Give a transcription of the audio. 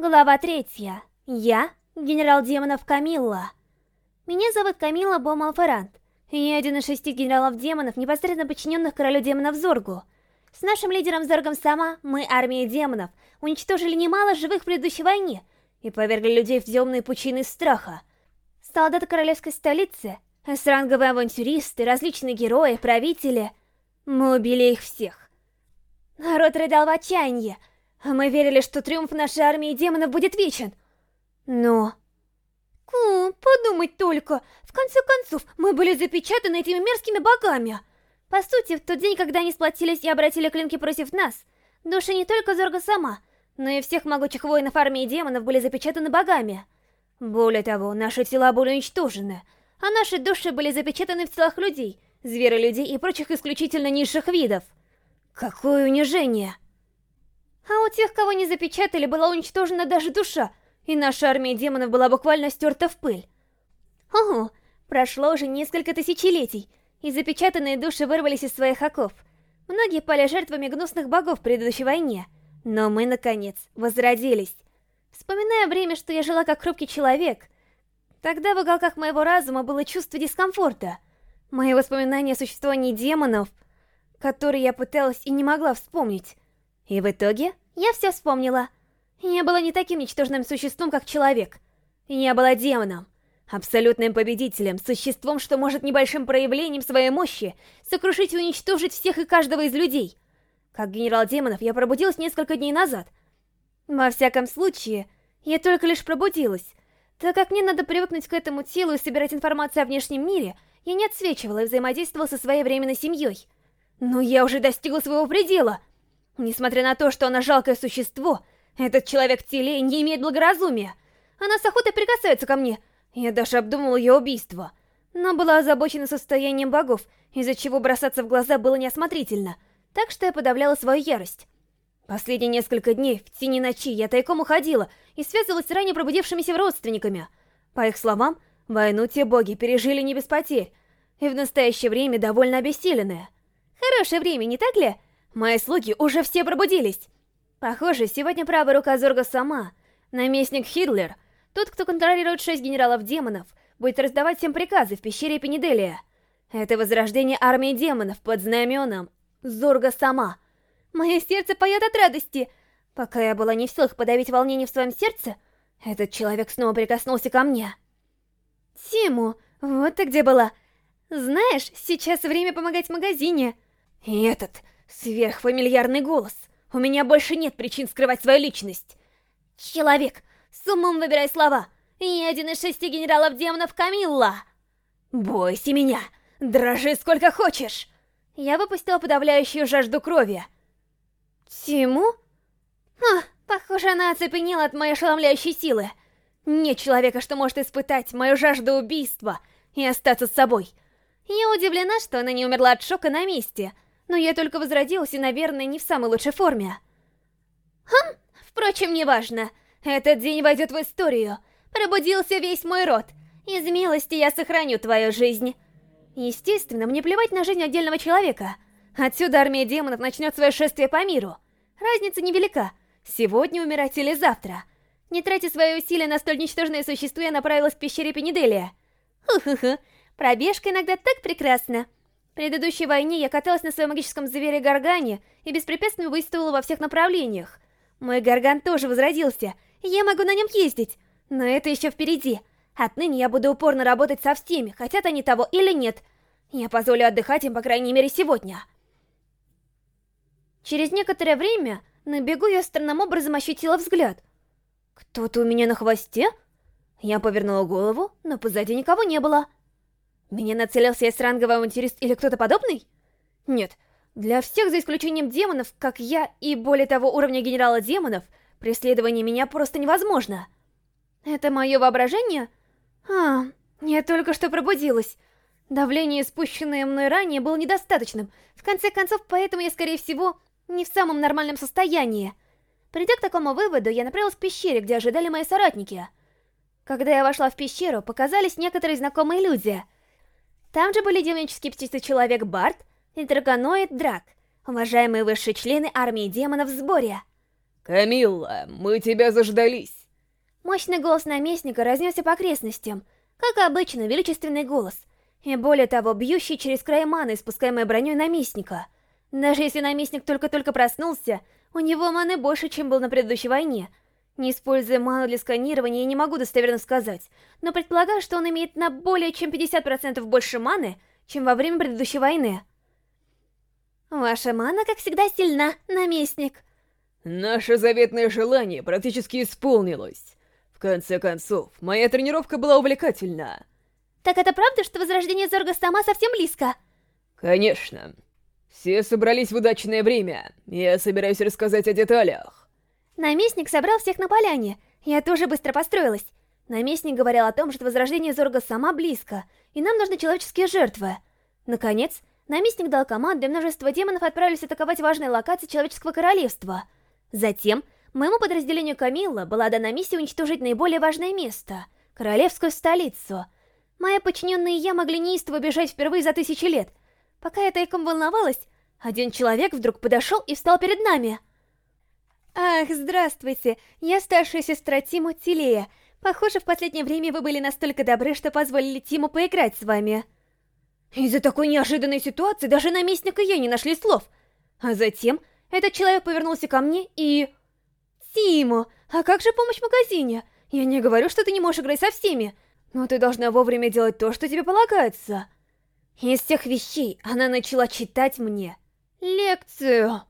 Глава третья. Я, генерал демонов Камилла. Меня зовут Камилла Бомалферант, я один из шести генералов демонов, непосредственно подчиненных королю демонов Зоргу. С нашим лидером Зоргом Сама мы, армия демонов, уничтожили немало живых в предыдущей войне и повергли людей в темные пучины страха. Солдаты королевской столицы, с-ранговые авантюристы, различные герои, правители... Мы убили их всех. Народ рыдал в отчаянии, мы верили, что триумф нашей армии демонов будет вечен. Но... Ку, подумать только. В конце концов, мы были запечатаны этими мерзкими богами. По сути, в тот день, когда они сплотились и обратили клинки против нас, души не только Зорга сама, но и всех могучих воинов армии демонов были запечатаны богами. Более того, наши тела были уничтожены, а наши души были запечатаны в телах людей, зверолюдей и прочих исключительно низших видов. Какое унижение! А у тех, кого не запечатали, была уничтожена даже душа, и наша армия демонов была буквально стерта в пыль. Ого, прошло уже несколько тысячелетий, и запечатанные души вырвались из своих оков. Многие пали жертвами гнусных богов в предыдущей войне, но мы, наконец, возродились. Вспоминая время, что я жила как хрупкий человек, тогда в уголках моего разума было чувство дискомфорта. Мои воспоминания о существовании демонов, которые я пыталась и не могла вспомнить. И в итоге я все вспомнила. Я была не таким ничтожным существом, как человек. Я была демоном. Абсолютным победителем, существом, что может небольшим проявлением своей мощи сокрушить и уничтожить всех и каждого из людей. Как генерал демонов я пробудилась несколько дней назад. Во всяком случае, я только лишь пробудилась. Так как мне надо привыкнуть к этому телу и собирать информацию о внешнем мире, я не отсвечивала и взаимодействовала со своей временной семьей. Но я уже достигла своего предела — Несмотря на то, что она жалкое существо, этот человек телей не имеет благоразумия. Она с охотой прикасается ко мне. Я даже обдумал ее убийство. Но была озабочена состоянием богов, из-за чего бросаться в глаза было неосмотрительно. Так что я подавляла свою ярость. Последние несколько дней, в тени ночи, я тайком уходила и связывалась с ранее пробудившимися родственниками. По их словам, войну те боги пережили не без потерь, и в настоящее время довольно обессиленные. Хорошее время, не так ли? Мои слуги уже все пробудились. Похоже, сегодня правая рука Зорга сама, наместник Хидлер, тот, кто контролирует шесть генералов-демонов, будет раздавать всем приказы в пещере Пенеделия. Это возрождение армии демонов под знаменем Зорга сама. Мое сердце поет от радости. Пока я была не в силах подавить волнение в своем сердце, этот человек снова прикоснулся ко мне. Тиму, вот ты где была. Знаешь, сейчас время помогать в магазине. И этот, Сверхфамильярный голос. У меня больше нет причин скрывать свою личность. Человек, с умом выбирай слова. Я один из шести генералов демонов Камилла. Бойся меня. Дрожи сколько хочешь. Я выпустила подавляющую жажду крови. Тиму? А, похоже, она оцепенела от моей ошеломляющей силы. Нет человека, что может испытать мою жажду убийства и остаться с собой. Я удивлена, что она не умерла от шока на месте — но я только возродилась и, наверное, не в самой лучшей форме. Хм, впрочем, неважно. Этот день войдет в историю. Пробудился весь мой род. Из милости я сохраню твою жизнь. Естественно, мне плевать на жизнь отдельного человека. Отсюда армия демонов начнет свое шествие по миру. Разница невелика. Сегодня умирать или завтра. Не тратя свои усилия на столь ничтожное существо, я направилась в пещере Пенеделия. Ху-ху-ху, пробежка иногда так прекрасна. Предыдущей войне я каталась на своем магическом звере Гаргане и беспрепятственно выставила во всех направлениях. Мой Гарган тоже возродился, я могу на нем ездить. Но это еще впереди. Отныне я буду упорно работать со всеми, хотят они того или нет. Я позволю отдыхать им, по крайней мере, сегодня. Через некоторое время на бегу я странным образом ощутила взгляд. Кто-то у меня на хвосте? Я повернула голову, но позади никого не было. Меня нацелился S-ранговый авантюрист или кто-то подобный? Нет. Для всех, за исключением демонов, как я и более того уровня генерала демонов, преследование меня просто невозможно. Это мое воображение? А, я только что пробудилась. Давление, спущенное мной ранее, было недостаточным. В конце концов, поэтому я, скорее всего, не в самом нормальном состоянии. Придя к такому выводу, я направилась к пещере, где ожидали мои соратники. Когда я вошла в пещеру, показались некоторые знакомые люди — там же были демонический птица-человек Барт и драконоид Драк, уважаемые высшие члены армии демонов в сборе. Камилла, мы тебя заждались. Мощный голос наместника разнесся по окрестностям. Как обычно, величественный голос. И более того, бьющий через край маны, испускаемой броней наместника. Даже если наместник только-только проснулся, у него маны больше, чем был на предыдущей войне. Не используя ману для сканирования, я не могу достоверно сказать, но предполагаю, что он имеет на более чем 50% больше маны, чем во время предыдущей войны. Ваша мана, как всегда, сильна, наместник. Наше заветное желание практически исполнилось. В конце концов, моя тренировка была увлекательна. Так это правда, что возрождение Зорга сама совсем близко? Конечно. Все собрались в удачное время. Я собираюсь рассказать о деталях. Наместник собрал всех на поляне. Я тоже быстро построилась. Наместник говорил о том, что возрождение Зорга сама близко, и нам нужны человеческие жертвы. Наконец, наместник дал команду, и множество демонов отправились атаковать важные локации Человеческого Королевства. Затем, моему подразделению Камилла была дана миссия уничтожить наиболее важное место — Королевскую столицу. Мои подчиненные и я могли неистово бежать впервые за тысячи лет. Пока я тайком волновалась, один человек вдруг подошел и встал перед нами. Ах, здравствуйте, я старшая сестра Тиму Тилея. Похоже, в последнее время вы были настолько добры, что позволили Тиму поиграть с вами. Из-за такой неожиданной ситуации даже наместник и я не нашли слов. А затем этот человек повернулся ко мне и... Тиму, а как же помощь в магазине? Я не говорю, что ты не можешь играть со всеми, но ты должна вовремя делать то, что тебе полагается. Из всех вещей она начала читать мне лекцию.